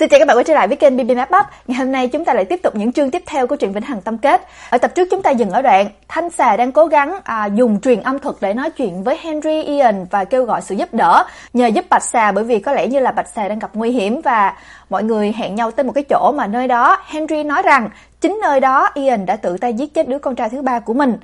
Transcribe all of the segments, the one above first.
Xin chào các bạn quay trở lại với kênh BB Map Bắp. Ngày hôm nay chúng ta lại tiếp tục những chương tiếp theo của truyện Vĩnh Hằng Tâm Kết. Ở tập trước chúng ta dừng ở đoạn Thanh xà đang cố gắng à, dùng truyền âm thuật để nói chuyện với Henry Ian và kêu gọi sự giúp đỡ nhờ giúp Bạch xà bởi vì có lẽ như là Bạch xà đang gặp nguy hiểm và mọi người hẹn nhau tới một cái chỗ mà nơi đó Henry nói rằng chính nơi đó Ian đã tự tay giết chết đứa con trai thứ ba của mình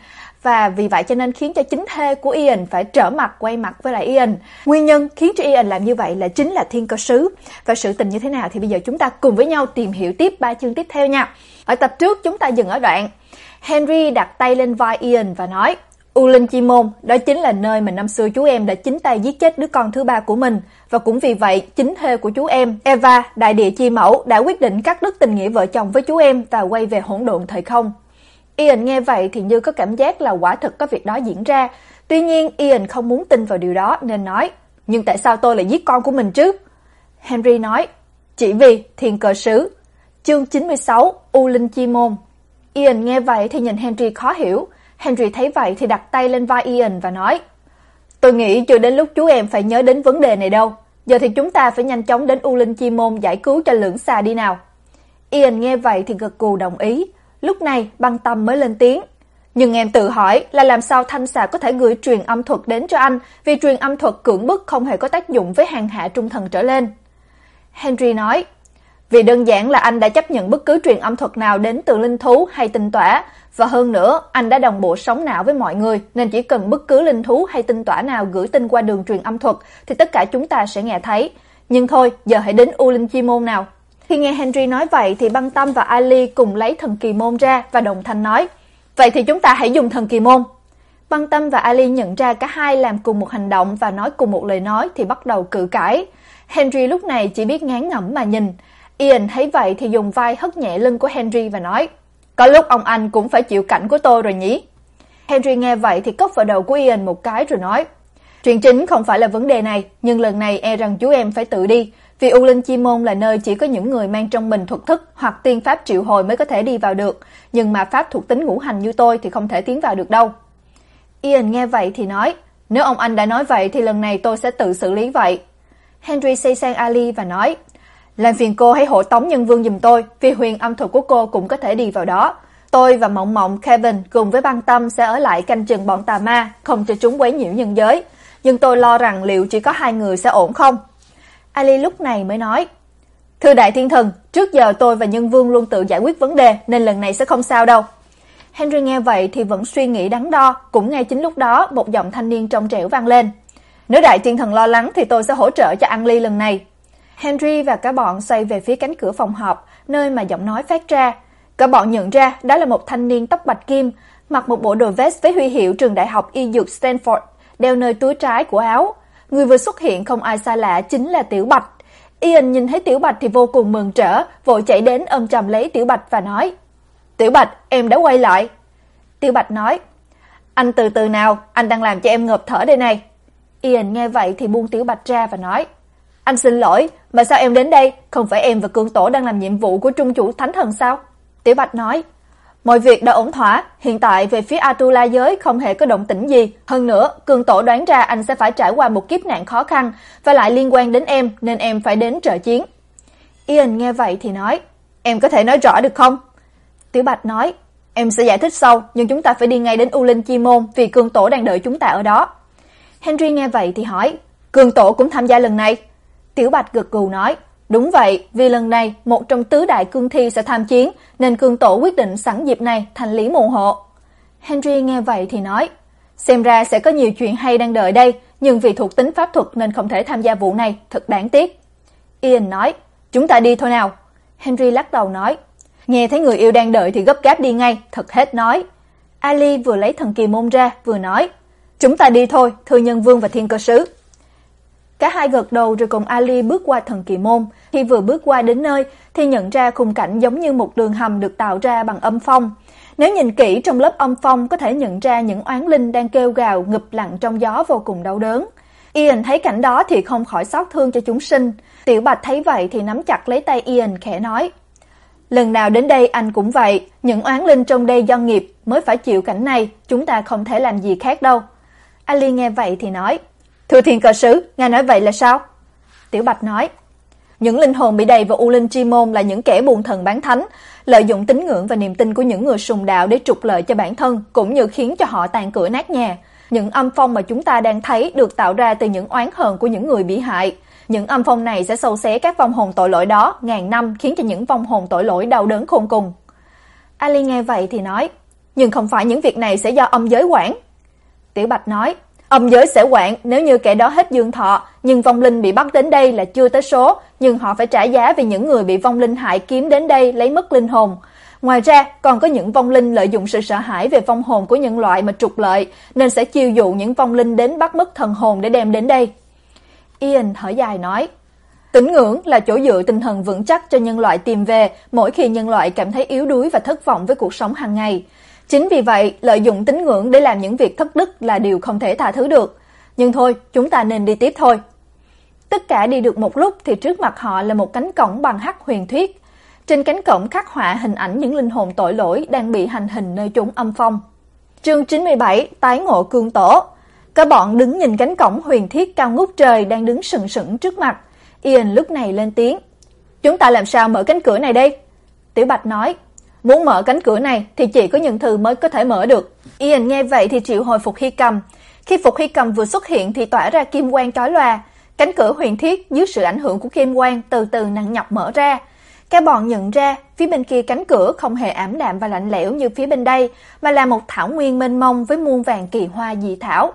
và vì vậy cho nên khiến cho chính thê của Ian phải trở mặt quay mặt với lại Ian. Nguyên nhân khiến cho Ian làm như vậy là chính là thiên cơ sứ. Và sự tình như thế nào thì bây giờ chúng ta cùng với nhau tìm hiểu tiếp ba chương tiếp theo nha. Ở tập trước chúng ta dừng ở đoạn Henry đặt tay lên vai Ian và nói: "U Linh Chi Môn, đó chính là nơi mà năm xưa chú em đã chính tay giết chết đứa con thứ ba của mình, và cũng vì vậy, chính thê của chú em, Eva, đại địa chi mẫu đã quyết định cắt đứt tình nghĩa vợ chồng với chú em và quay về hỗn độn thời không." Ian nghe vậy thì như có cảm giác là quả thực có việc đó diễn ra. Tuy nhiên Ian không muốn tin vào điều đó nên nói, nhưng tại sao tôi lại giết con của mình chứ? Henry nói, chỉ vì thiên cơ sứ. Chương 96, U Linh Chi Môn. Ian nghe vậy thì nhìn Henry khó hiểu. Henry thấy vậy thì đặt tay lên vai Ian và nói, tôi nghĩ chưa đến lúc chú em phải nhớ đến vấn đề này đâu. Giờ thì chúng ta phải nhanh chóng đến U Linh Chi Môn giải cứu cho lưỡng xà đi nào. Ian nghe vậy thì gật gù đồng ý. Lúc này băng tâm mới lên tiếng. Nhưng em tự hỏi là làm sao thanh xà có thể gửi truyền âm thuật đến cho anh vì truyền âm thuật cưỡng bức không hề có tác dụng với hàng hạ trung thần trở lên. Henry nói, vì đơn giản là anh đã chấp nhận bất cứ truyền âm thuật nào đến từ linh thú hay tinh tỏa, và hơn nữa, anh đã đồng bộ sống não với mọi người, nên chỉ cần bất cứ linh thú hay tinh tỏa nào gửi tin qua đường truyền âm thuật thì tất cả chúng ta sẽ nghe thấy. Nhưng thôi, giờ hãy đến U Linh Chi Môn nào. Khi nghe Henry nói vậy thì Băng Tâm và Ali cùng lấy thần kỳ môn ra và đồng thanh nói: "Vậy thì chúng ta hãy dùng thần kỳ môn." Băng Tâm và Ali nhận ra cả hai làm cùng một hành động và nói cùng một lời nói thì bắt đầu cự cãi. Henry lúc này chỉ biết ngán ngẩm mà nhìn. Ian thấy vậy thì dùng vai hất nhẹ lưng của Henry và nói: "Có lúc ông anh cũng phải chịu cảnh của tôi rồi nhỉ?" Henry nghe vậy thì cốc vào đầu của Ian một cái rồi nói: "Chuyện chính không phải là vấn đề này, nhưng lần này e rằng chú em phải tự đi." Vì U Linh Chi Môn là nơi chỉ có những người mang trong mình thuật thức hoặc tiên pháp triệu hồi mới có thể đi vào được, nhưng mà pháp thuộc tính ngũ hành như tôi thì không thể tiến vào được đâu. Ian nghe vậy thì nói, nếu ông anh đã nói vậy thì lần này tôi sẽ tự xử lý vậy. Henry xây sang Ali và nói, làm phiền cô hãy hộ tống nhân vương giùm tôi, vì huyền âm thuật của cô cũng có thể đi vào đó. Tôi và Mộng Mộng, Kevin cùng với băng tâm sẽ ở lại canh chừng bọn tà ma, không cho chúng quấy nhiễu nhân giới. Nhưng tôi lo rằng liệu chỉ có hai người sẽ ổn không? Ali lúc này mới nói: "Thưa đại thiên thần, trước giờ tôi và Nhân Vương luôn tự giải quyết vấn đề nên lần này sẽ không sao đâu." Henry nghe vậy thì vẫn suy nghĩ đắn đo, cũng ngay chính lúc đó một giọng thanh niên trong trẻo vang lên. "Nếu đại thiên thần lo lắng thì tôi sẽ hỗ trợ cho Ali lần này." Henry và cả bọn xoay về phía cánh cửa phòng họp, nơi mà giọng nói phát ra. Cả bọn nhận ra đó là một thanh niên tóc bạch kim, mặc một bộ đồ vest với huy hiệu trường đại học y dược Stanford, đeo nơi túi trái của áo. Người vừa xuất hiện không ai xa lạ chính là Tiểu Bạch. Ian nhìn thấy Tiểu Bạch thì vô cùng mừng rỡ, vội chạy đến ôm chầm lấy Tiểu Bạch và nói: "Tiểu Bạch, em đã quay lại." Tiểu Bạch nói: "Anh từ từ nào, anh đang làm cho em ngợp thở đây này." Ian nghe vậy thì buông Tiểu Bạch ra và nói: "Anh xin lỗi, mà sao em đến đây? Không phải em và Cương Tổ đang làm nhiệm vụ của trung chủ Thánh Thần sao?" Tiểu Bạch nói: Mọi việc đã ổn thỏa, hiện tại về phía Atula giới không hề có động tĩnh gì, hơn nữa, cường tổ đoán ra anh sẽ phải trải qua một kiếp nạn khó khăn và lại liên quan đến em nên em phải đến trợ chiến. Ian nghe vậy thì nói, em có thể nói rõ được không? Tiểu Bạch nói, em sẽ giải thích sau, nhưng chúng ta phải đi ngay đến U Linh Chi Môn vì cường tổ đang đợi chúng ta ở đó. Henry nghe vậy thì hỏi, cường tổ cũng tham gia lần này. Tiểu Bạch gật gù nói, Đúng vậy, vì lần này một trong tứ đại cương thi sẽ tham chiến, nên cương tổ quyết định sẵn dịp này thành lý môn hộ. Henry nghe vậy thì nói, xem ra sẽ có nhiều chuyện hay đang đợi đây, nhưng vì thuộc tính pháp thuật nên không thể tham gia vụ này, thật đáng tiếc. Ian nói, chúng ta đi thôi nào. Henry lắc đầu nói, nghe thấy người yêu đang đợi thì gấp gáp đi ngay, thật hết nói. Ali vừa lấy thần kỳ môn ra, vừa nói, chúng ta đi thôi, thư nhân vương và thiên cơ sứ. Cả hai gật đầu rồi cùng Ali bước qua thần kỳ môn. Khi vừa bước qua đến nơi thì nhận ra khung cảnh giống như một đường hầm được tạo ra bằng âm phong. Nếu nhìn kỹ trong lớp âm phong có thể nhận ra những oán linh đang kêu gào ngụp lặng trong gió vô cùng đau đớn. Ian thấy cảnh đó thì không khỏi xót thương cho chúng sinh. Tiểu Bạch thấy vậy thì nắm chặt lấy tay Ian khẽ nói: "Lần nào đến đây anh cũng vậy, những oán linh trong đây do nghiệp mới phải chịu cảnh này, chúng ta không thể làm gì khác đâu." Ali nghe vậy thì nói: Thưa thiên cơ sứ, ngài nói vậy là sao? Tiểu Bạch nói, Những linh hồn bị đầy vào U Linh Chi môn là những kẻ buồn thần bán thánh, lợi dụng tín ngưỡng và niềm tin của những người sùng đạo để trục lợi cho bản thân, cũng như khiến cho họ tàn cửa nát nhà. Những âm phong mà chúng ta đang thấy được tạo ra từ những oán hờn của những người bị hại. Những âm phong này sẽ sâu xé các vong hồn tội lỗi đó ngàn năm, khiến cho những vong hồn tội lỗi đau đớn khôn cùng. Ali nghe vậy thì nói, nhưng không phải những việc này sẽ do âm giới quản. Tiểu Bạch nói, âm giới sẽ quản nếu như kẻ đó hết dương thọ, nhưng vong linh bị bắt đến đây là chưa tới số, nhưng họ phải trả giá vì những người bị vong linh hại kiếm đến đây lấy mất linh hồn. Ngoài ra, còn có những vong linh lợi dụng sự sợ hãi về vong hồn của nhân loại mà trục lợi, nên sẽ chiêu dụ những vong linh đến bắt mất thần hồn để đem đến đây. Ian thở dài nói, Tín ngưỡng là chỗ dựa tinh thần vững chắc cho nhân loại tìm về mỗi khi nhân loại cảm thấy yếu đuối và thất vọng với cuộc sống hàng ngày. Chính vì vậy, lợi dụng tín ngưỡng để làm những việc thất đức là điều không thể tha thứ được. Nhưng thôi, chúng ta nên đi tiếp thôi. Tất cả đi được một lúc thì trước mặt họ là một cánh cổng bằng hắc huyền thuyết. Trên cánh cổng khắc họa hình ảnh những linh hồn tội lỗi đang bị hành hình nơi chốn âm phong. Chương 97: Tái ngộ cương tổ. Các bọn đứng nhìn cánh cổng huyền thiết cao ngút trời đang đứng sừng sững trước mặt. Ian lúc này lên tiếng. Chúng ta làm sao mở cánh cửa này đây? Tiểu Bạch nói. Muốn mở cánh cửa này thì chỉ có những thứ mới có thể mở được. Ian nghe vậy thì triệu hồi Phục Hy Cầm. Khi Phục Hy Cầm vừa xuất hiện thì tỏa ra kim quang chói lòa. Cánh cửa huyền thiết dưới sự ảnh hưởng của kim quang từ từ nặng nhọc mở ra. Các bọn nhận ra, phía bên kia cánh cửa không hề ảm đạm và lạnh lẽo như phía bên đây, mà là một thảo nguyên mênh mông với muôn vàng kỳ hoa dị thảo.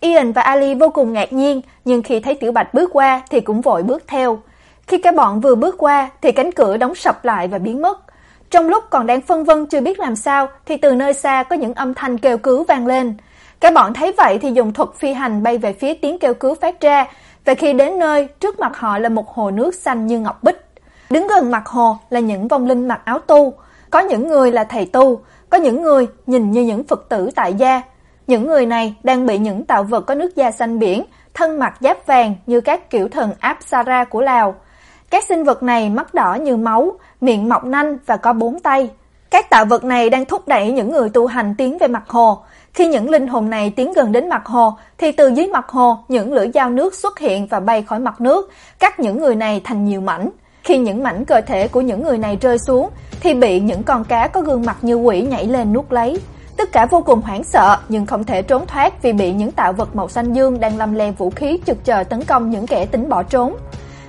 Ian và Ali vô cùng ngạc nhiên, nhưng khi thấy Tiểu Bạch bước qua thì cũng vội bước theo. Khi các bọn vừa bước qua thì cánh cửa đóng sập lại và biến mất. Trong lúc còn đang phân vân chưa biết làm sao thì từ nơi xa có những âm thanh kêu cứu vang lên. Cái bọn thấy vậy thì dùng thuật phi hành bay về phía tiếng kêu cứu phát ra, và khi đến nơi, trước mặt họ là một hồ nước xanh như ngọc bích. Đứng gần mặt hồ là những vong linh mặc áo tu, có những người là thầy tu, có những người nhìn như những Phật tử tại gia. Những người này đang bị những tạo vật có nước da xanh biển, thân mặc giáp vàng như các kiểu thần Apsara của Lào. Các sinh vật này mắt đỏ như máu, miệng mọc nanh và có bốn tay. Các tạo vật này đang thúc đẩy những người tu hành tiến về mặt hồ. Khi những linh hồn này tiến gần đến mặt hồ, thì từ dưới mặt hồ, những lưỡi dao nước xuất hiện và bay khỏi mặt nước, cắt những người này thành nhiều mảnh. Khi những mảnh cơ thể của những người này rơi xuống, thì bị những con cá có gương mặt như quỷ nhảy lên nuốt lấy. Tất cả vô cùng hoảng sợ nhưng không thể trốn thoát vì bị những tạo vật màu xanh dương đang lăm le vũ khí trực chờ tấn công những kẻ tính bỏ trốn.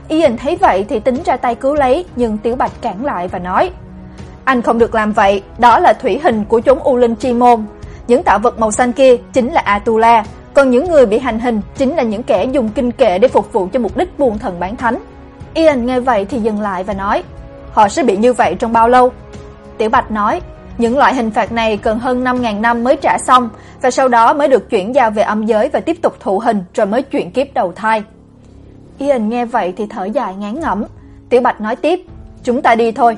Ian thấy vậy thì tính ra tay cứu lấy, nhưng Tiểu Bạch cản lại và nói: "Anh không được làm vậy, đó là thủy hình của chúng U Linh Chi môn. Những tạo vật màu xanh kia chính là Atula, còn những người bị hành hình chính là những kẻ dùng kinh kệ để phục vụ cho mục đích buôn thần bán thánh." Ian nghe vậy thì dừng lại và nói: "Họ sẽ bị như vậy trong bao lâu?" Tiểu Bạch nói: những loại hình phạt này cần hơn 5000 năm mới trả xong và sau đó mới được chuyển giao về âm giới và tiếp tục thụ hình rồi mới chuyển kiếp đầu thai. Ian nghe vậy thì thở dài ngán ngẩm. Tiểu Bạch nói tiếp, "Chúng ta đi thôi."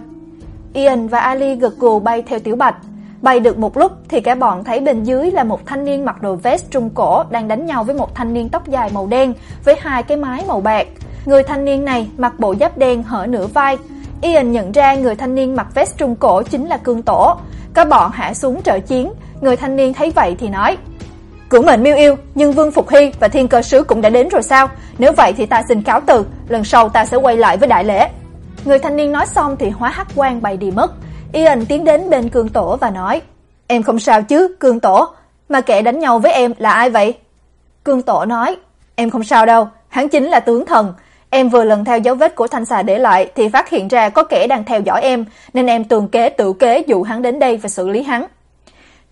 Ian và Ali gật gù bay theo Tiểu Bạch. Bay được một lúc thì cả bọn thấy bên dưới là một thanh niên mặc đồ vest trung cổ đang đánh nhau với một thanh niên tóc dài màu đen với hai cái mái màu bạc. Người thanh niên này mặc bộ giáp đen hở nửa vai, Ian nhận ra người thanh niên mặc vest trung cổ chính là Cương Tổ. Các bọn hạ xuống trợ chiến, người thanh niên thấy vậy thì nói: "Cửu mệnh miêu yêu, nhưng Vương Phục Hy và Thiên Cơ sứ cũng đã đến rồi sao? Nếu vậy thì ta xin cáo từ, lần sau ta sẽ quay lại với đại lễ." Người thanh niên nói xong thì hóa hắc quang bay đi mất. Ian tiến đến bên Cương Tổ và nói: "Em không sao chứ, Cương Tổ, mà kẻ đánh nhau với em là ai vậy?" Cương Tổ nói: "Em không sao đâu, hắn chính là tướng thần." Em vừa lần theo dấu vết của thanh xà để lại thì phát hiện ra có kẻ đang theo dõi em, nên em tường kế tự kế dụ hắn đến đây và xử lý hắn.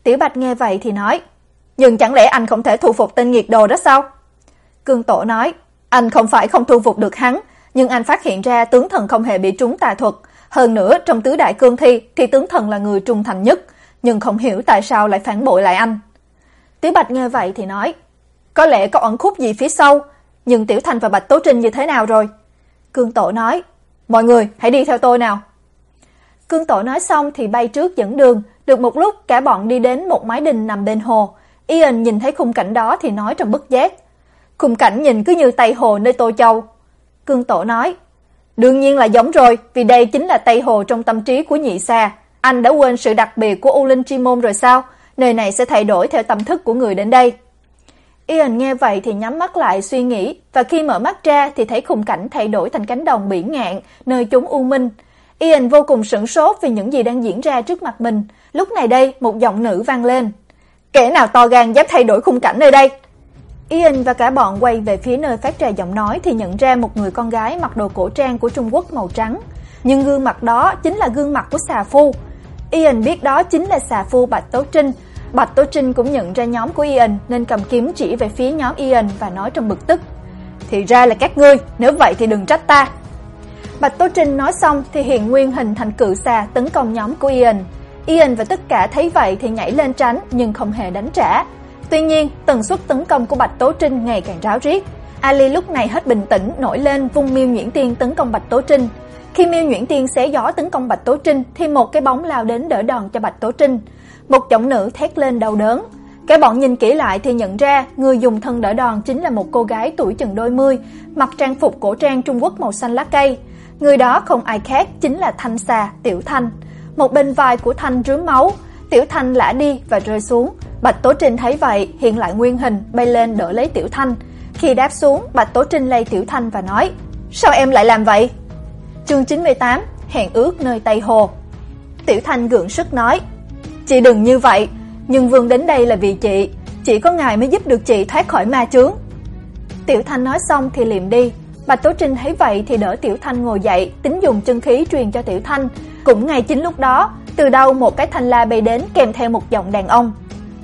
Tiểu Bạch nghe vậy thì nói, nhưng chẳng lẽ anh không thể thu phục tên nghiệt đồ đó sao? Cương Tổ nói, anh không phải không thu phục được hắn, nhưng anh phát hiện ra tướng thần không hề bị trúng tà thuật. Hơn nữa, trong tứ đại cương thi thì tướng thần là người trung thành nhất, nhưng không hiểu tại sao lại phản bội lại anh. Tiểu Bạch nghe vậy thì nói, có lẽ có ẩn khúc gì phía sau, nhưng Tiểu Thành và Bạch Tố Trinh như thế nào rồi? Cương Tổ nói, mọi người hãy đi theo tôi nào. Cương Tổ nói xong thì bay trước dẫn đường, được một lúc cả bọn đi đến một mái đình nằm bên hồ. Ian nhìn thấy khung cảnh đó thì nói trong bất giác. Khung cảnh nhìn cứ như Tây Hồ nơi Tô Châu. Cương Tổ nói, đương nhiên là giống rồi, vì đây chính là Tây Hồ trong tâm trí của nhị xa. Anh đã quên sự đặc biệt của U Linh Chi Môn rồi sao? Nơi này sẽ thay đổi theo tâm thức của người đến đây. Ian nghe vậy thì nhắm mắt lại suy nghĩ, và khi mở mắt ra thì thấy khung cảnh thay đổi thành cánh đồng biển ngạn, nơi chúng u minh. Ian vô cùng sửng sốt vì những gì đang diễn ra trước mặt mình. Lúc này đây, một giọng nữ vang lên. Kẻ nào to gan dám thay đổi khung cảnh nơi đây? Ian và cả bọn quay về phía nơi phát ra giọng nói thì nhận ra một người con gái mặc đồ cổ trang của Trung Quốc màu trắng. Nhưng gương mặt đó chính là gương mặt của xà phu. Ian biết đó chính là xà phu Bạch Tố Trinh. Bạch Tố Trinh cũng nhận ra nhóm của Ian nên cầm kiếm chỉ về phía nhóm Ian và nói trong bực tức. Thì ra là các ngươi, nếu vậy thì đừng trách ta. Bạch Tố Trinh nói xong thì hiện nguyên hình thành cự xà tấn công nhóm của Ian. Ian và tất cả thấy vậy thì nhảy lên tránh nhưng không hề đánh trả. Tuy nhiên, tần suất tấn công của Bạch Tố Trinh ngày càng ráo riết. Ali lúc này hết bình tĩnh, nổi lên vung miêu nhuyễn tiên tấn công Bạch Tố Trinh. Khi miêu nhuyễn tiên xé gió tấn công Bạch Tố Trinh thì một cái bóng lao đến đỡ đòn cho Bạch Tố Trinh. Một giọng nữ thét lên đau đớn. Cả bọn nhìn kỹ lại thì nhận ra người dùng thân đỡ đòn chính là một cô gái tuổi chừng đôi mươi, mặc trang phục cổ trang Trung Quốc màu xanh lá cây. Người đó không ai khác chính là Thanh Xà, Tiểu Thanh. Một bên vai của Thanh rướm máu, Tiểu Thanh lả đi và rơi xuống. Bạch Tố Trinh thấy vậy, hiện lại nguyên hình, bay lên đỡ lấy Tiểu Thanh. Khi đáp xuống, Bạch Tố Trinh lay Tiểu Thanh và nói: "Sao em lại làm vậy?" Chương 98: Hẹn ước nơi Tây Hồ. Tiểu Thanh gượng sức nói: "Chị đừng như vậy, nhưng Vương đến đây là vì chị, chỉ có ngài mới giúp được chị thoát khỏi ma chướng." Tiểu Thanh nói xong thì liệm đi, Bạch Tố Trinh thấy vậy thì đỡ Tiểu Thanh ngồi dậy, tính dùng chân khí truyền cho Tiểu Thanh. Cũng ngay chính lúc đó, từ đâu một cái thanh la bay đến kèm theo một giọng đàn ông.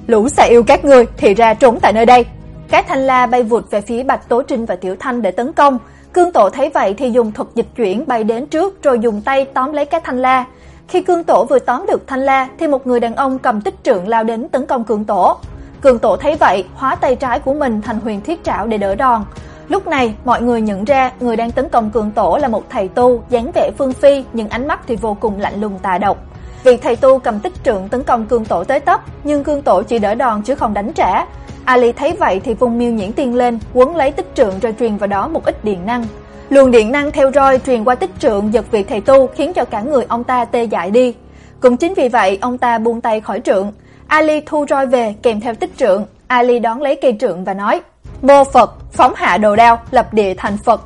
Lũ xà yêu các ngươi thì ra trốn tại nơi đây. Cái thanh la bay vụt về phía Bạch Tố Trinh và Tiểu Thanh để tấn công. Cương Tổ thấy vậy thì dùng thuật dịch chuyển bay đến trước rồi dùng tay tóm lấy cái thanh la. Khi Cương Tổ vừa tóm được thanh la thì một người đàn ông cầm tích trượng lao đến tấn công Cương Tổ. Cương Tổ thấy vậy, hóa tay trái của mình thành huyền thiết trảo để đỡ đòn. Lúc này, mọi người nhận ra người đang tấn công cường Tổ là một thầy tu, dáng vẻ phương phi nhưng ánh mắt thì vô cùng lạnh lùng tà độc. Vị thầy tu cầm tích trượng tấn công Cương Tổ tới tấp, nhưng Cương Tổ chỉ đỡ đòn chứ không đánh trả. Ali thấy vậy thì vung miêu nhuyễn tiên lên, quấn lấy tích trượng rồi truyền vào đó một ít điện năng. Luồng điện năng theo roi truyền qua tích trượng giật vị thầy tu khiến cho cả người ông ta tê dại đi. Cũng chính vì vậy, ông ta buông tay khỏi trượng. Ali thu roi về kèm theo tích trượng. Ali đón lấy cây trượng và nói: "Mô Phật, phóng hạ đồ đao, lập địa thành Phật."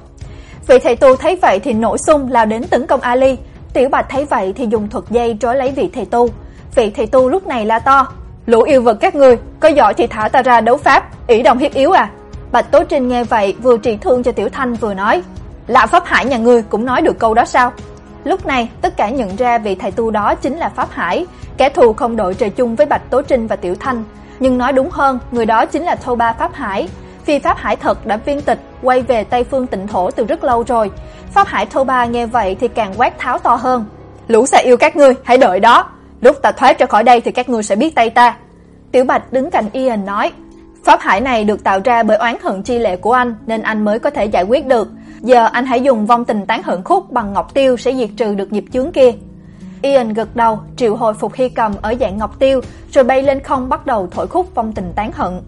Vị thầy tu thấy vậy thì nổi xung lao đến tấn công Ali. Tiểu Bạch thấy vậy thì dùng thuật dây trói lấy vị thầy tu. Vị thầy tu lúc này la to: "Lũ yêu vật các ngươi, có giỏi thì thả ta ra đấu pháp, ỷ đồng hiếp yếu à?" Bạch Tố Trinh nghe vậy vừa trị thương cho Tiểu Thanh vừa nói: "Lão pháp hải nhà ngươi cũng nói được câu đó sao?" Lúc này, tất cả nhận ra vị thầy tu đó chính là Pháp Hải, kẻ thù không đội trời chung với Bạch Tố Trinh và Tiểu Thanh, nhưng nói đúng hơn, người đó chính là Thô Ba Pháp Hải phi Pháp Hải thật đã viên tịch, quay về Tây Phương Tịnh thổ từ rất lâu rồi. Pháp Hải Thô Ba nghe vậy thì càng quát tháo to hơn. Lũ sẽ yêu các ngươi, hãy đợi đó. Lúc ta thoát ra khỏi đây thì các ngươi sẽ biết tay ta. Tiểu Bạch đứng cạnh Ian nói, Pháp Hải này được tạo ra bởi oán hận chi lệ của anh nên anh mới có thể giải quyết được. Giờ anh hãy dùng vong tình tán hận khúc bằng ngọc tiêu sẽ diệt trừ được nghiệp chướng kia. Ian gật đầu, triệu hồi phục hy cầm ở dạng ngọc tiêu, rồi bay lên không bắt đầu thổi khúc vong tình tán hận.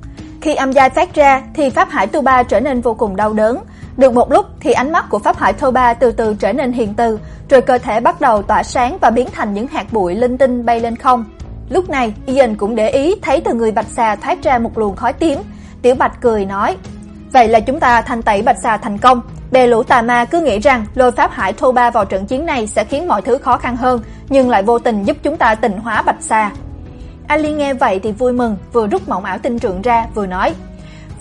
Khi âm giai phát ra thì Pháp Hải Tu Ba trở nên vô cùng đau đớn. Được một lúc thì ánh mắt của Pháp Hải Tu Ba từ từ trở nên hiền từ, rồi cơ thể bắt đầu tỏa sáng và biến thành những hạt bụi linh tinh bay lên không. Lúc này, Ian cũng để ý thấy từ người Bạch Xà thoát ra một luồng khói tím. Tiểu Bạch cười nói: "Vậy là chúng ta thanh tẩy Bạch Xà thành công." Bè lũ tà ma cứ nghĩ rằng lôi pháp hải thô ba vào trận chiến này sẽ khiến mọi thứ khó khăn hơn, nhưng lại vô tình giúp chúng ta tịnh hóa bạch xà. Ali nghe vậy thì vui mừng, vừa rút mộng ảo tinh trượng ra, vừa nói: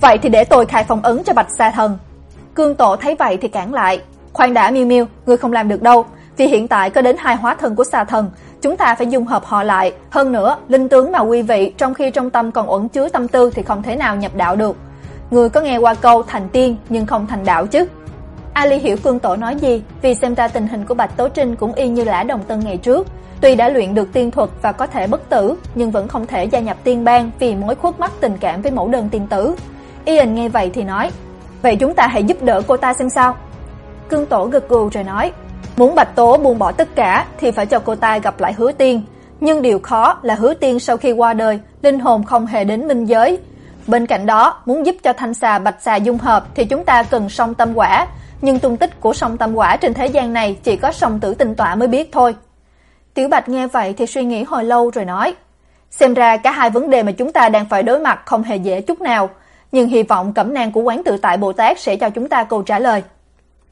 "Vậy thì để tôi khai phong ấn cho bạch Sa thần." Cương Tổ thấy vậy thì cản lại: "Khoan đã Miêu Miêu, ngươi không làm được đâu, vì hiện tại có đến hai hóa thân của Sa thần, chúng ta phải dung hợp họ lại, hơn nữa, linh tướng mà quý vị trong khi trong tâm còn ẩn chứa tâm tư thì không thể nào nhập đạo được." Ngươi có nghe qua câu thành tiên nhưng không thành đạo chứ? Ali hiểu Cương Tổ nói gì, vì xem ra tình hình của Bạch Tố Trinh cũng y như Lã Đồng Tân ngày trước, tuy đã luyện được tiên thuật và có thể bất tử, nhưng vẫn không thể gia nhập tiên bang vì mối khuất mắc tình cảm với mẫu đơn tiên tử. Ian nghe vậy thì nói: "Vậy chúng ta hãy giúp đỡ cô ta xem sao." Cương Tổ gật gù rồi nói: "Muốn Bạch Tố buông bỏ tất cả thì phải cho cô ta gặp lại Hứa Tiên, nhưng điều khó là Hứa Tiên sau khi qua đời, linh hồn không hề đến minh giới." Bên cạnh đó, muốn giúp cho thanh xà bạch xà dung hợp thì chúng ta cần song tâm quả, nhưng tung tích của sông tâm quả trên thế gian này chỉ có sông tử tinh tọa mới biết thôi. Tiểu Bạch nghe vậy thì suy nghĩ hồi lâu rồi nói, xem ra cả hai vấn đề mà chúng ta đang phải đối mặt không hề dễ chút nào, nhưng hy vọng cẩm nang của quán tự tại Bồ Tát sẽ cho chúng ta câu trả lời.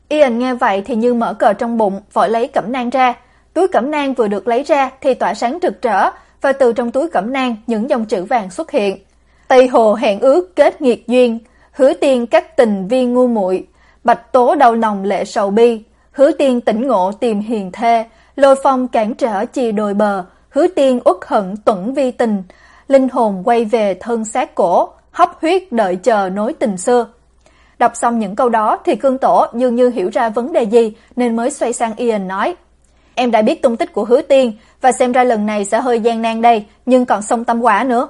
Ian nghe vậy thì như mở cờ trong bụng, vội lấy cẩm nang ra. Túi cẩm nang vừa được lấy ra thì tỏa sáng rực rỡ, và từ trong túi cẩm nang những dòng chữ vàng xuất hiện. Tây hồ hẹn ước kết nghiệt duyên, hứa tiên các tình viên ngu muội, bạch tố đau lòng lệ sầu bi, hứa tiên tỉnh ngộ tìm hiền thê, lôi phong cản trở chi đồi bờ, hứa tiên uất hận tuẫn vi tình, linh hồn quay về thân xác cổ, hấp huyết đợi chờ nối tình xưa. Đọc xong những câu đó thì cương tổ dường như hiểu ra vấn đề gì nên mới xoay sang Ian nói. Em đã biết tung tích của hứa tiên và xem ra lần này sẽ hơi gian nan đây, nhưng còn sông tâm quả nữa.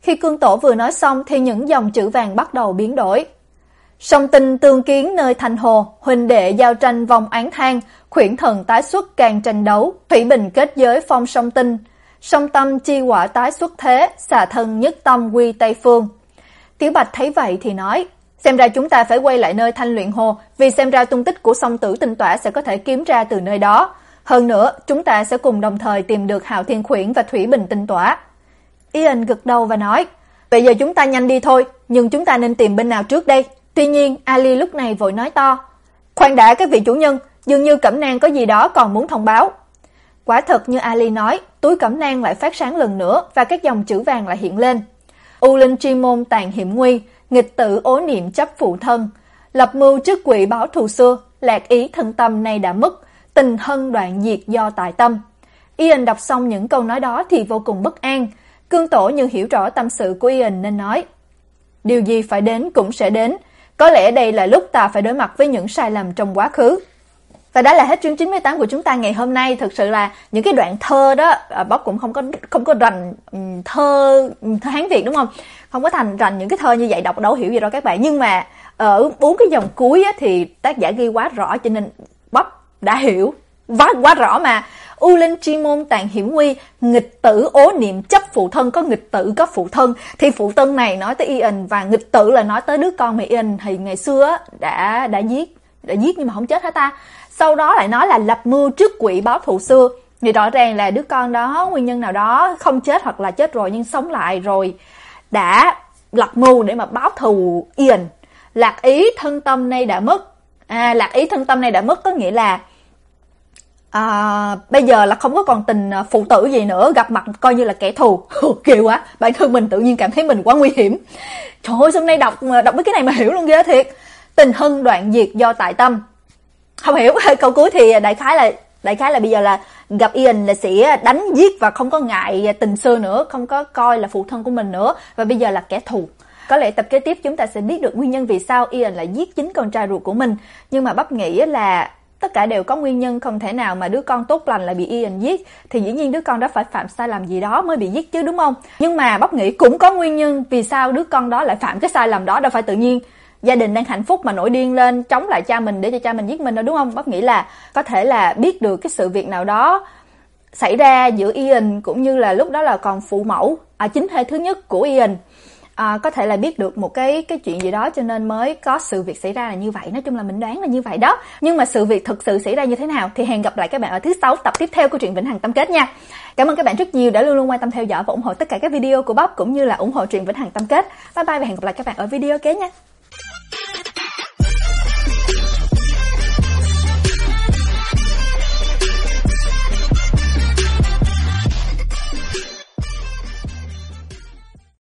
Khi cương tổ vừa nói xong thì những dòng chữ vàng bắt đầu biến đổi. Song tinh tương kiến nơi thành hồ, huynh đệ giao tranh vòng án thang, khuyển thần tái xuất càng tranh đấu, thủy bình kết giới phong song tinh, song tâm chi quả tái xuất thế, xà thân nhất tâm quy Tây Phương. Tiểu Bạch thấy vậy thì nói, xem ra chúng ta phải quay lại nơi thanh luyện hồ, vì xem ra tung tích của song tử tinh tỏa sẽ có thể kiếm ra từ nơi đó. Hơn nữa, chúng ta sẽ cùng đồng thời tìm được Hạo Thiên Khuyển và Thủy Bình tinh tỏa. Ian gật đầu và nói, bây giờ chúng ta nhanh đi thôi, nhưng chúng ta nên tìm bên nào trước đây? Tuy nhiên, Ali lúc này vội nói to, khoan đã các vị chủ nhân, dường như Cẩm Nang có gì đó còn muốn thông báo. Quả thật như Ali nói, túi Cẩm Nang lại phát sáng lần nữa và các dòng chữ vàng lại hiện lên. U Linh Chi môn tàn hiểm nguy, nghịch tử ố niệm chấp phụ thân, lập mưu trước quỷ báo thù xưa, lạc ý thân tâm nay đã mất, tình hân đoạn diệt do tại tâm. Ian đọc xong những câu nói đó thì vô cùng bất an. Cương tổ như hiểu rõ tâm sự của Ian nên nói, điều gì phải đến cũng sẽ đến, có lẽ đây là lúc ta phải đối mặt với những sai lầm trong quá khứ. Và đó là hết chương 98 của chúng ta ngày hôm nay. Thực sự là những cái đoạn thơ đó à, Bóc cũng không có không có rành thơ thơ Hán Việt đúng không? Không có thành rành những cái thơ như vậy đọc đâu hiểu gì đâu các bạn. Nhưng mà ờ, ở bốn cái dòng cuối á, thì tác giả ghi quá rõ cho nên Bóc đã hiểu quá quá rõ mà. U linh chi môn tàn hiểm nguy, nghịch tử ố niệm chấp phụ thân có nghịch tử có phụ thân. Thì phụ thân này nói tới Ian và nghịch tử là nói tới đứa con mẹ Ian thì ngày xưa đã đã giết đã giết nhưng mà không chết hả ta. Sau đó lại nói là lập mưu trước quỷ báo thù xưa. Thì rõ ràng là đứa con đó nguyên nhân nào đó không chết hoặc là chết rồi nhưng sống lại rồi đã lập mưu để mà báo thù Ian lạc ý thân tâm nay đã mất. À lạc ý thân tâm này đã mất có nghĩa là à, bây giờ là không có còn tình à, phụ tử gì nữa gặp mặt coi như là kẻ thù. Kiểu quá bản thân mình tự nhiên cảm thấy mình quá nguy hiểm. Trời ơi hôm nay đọc à, đọc mấy cái này mà hiểu luôn ghê thiệt. Tình hân đoạn diệt do tại tâm. Không hiểu câu cuối thì đại khái là đại khái là bây giờ là gặp Ian là sẽ đánh giết và không có ngại tình xưa nữa, không có coi là phụ thân của mình nữa và bây giờ là kẻ thù. Có lẽ tập kế tiếp chúng ta sẽ biết được nguyên nhân vì sao Ian lại giết chính con trai ruột của mình, nhưng mà bắp nghĩ là tất cả đều có nguyên nhân không thể nào mà đứa con tốt lành lại bị Ian giết thì dĩ nhiên đứa con đó phải phạm sai lầm gì đó mới bị giết chứ đúng không? Nhưng mà bắp nghĩ cũng có nguyên nhân vì sao đứa con đó lại phạm cái sai lầm đó đâu phải tự nhiên gia đình đang hạnh phúc mà nổi điên lên chống lại cha mình để cho cha mình giết mình đâu đúng không? Bác nghĩ là có thể là biết được cái sự việc nào đó xảy ra giữa Ian cũng như là lúc đó là còn phụ mẫu à, chính thê thứ nhất của Ian à, có thể là biết được một cái cái chuyện gì đó cho nên mới có sự việc xảy ra là như vậy. Nói chung là mình đoán là như vậy đó. Nhưng mà sự việc thực sự xảy ra như thế nào thì hẹn gặp lại các bạn ở thứ sáu tập tiếp theo của truyện Vĩnh Hằng Tâm Kết nha. Cảm ơn các bạn rất nhiều đã luôn luôn quan tâm theo dõi và ủng hộ tất cả các video của Bob cũng như là ủng hộ truyện Vĩnh Hằng Tâm Kết. Bye bye và hẹn gặp lại các bạn ở video kế nha.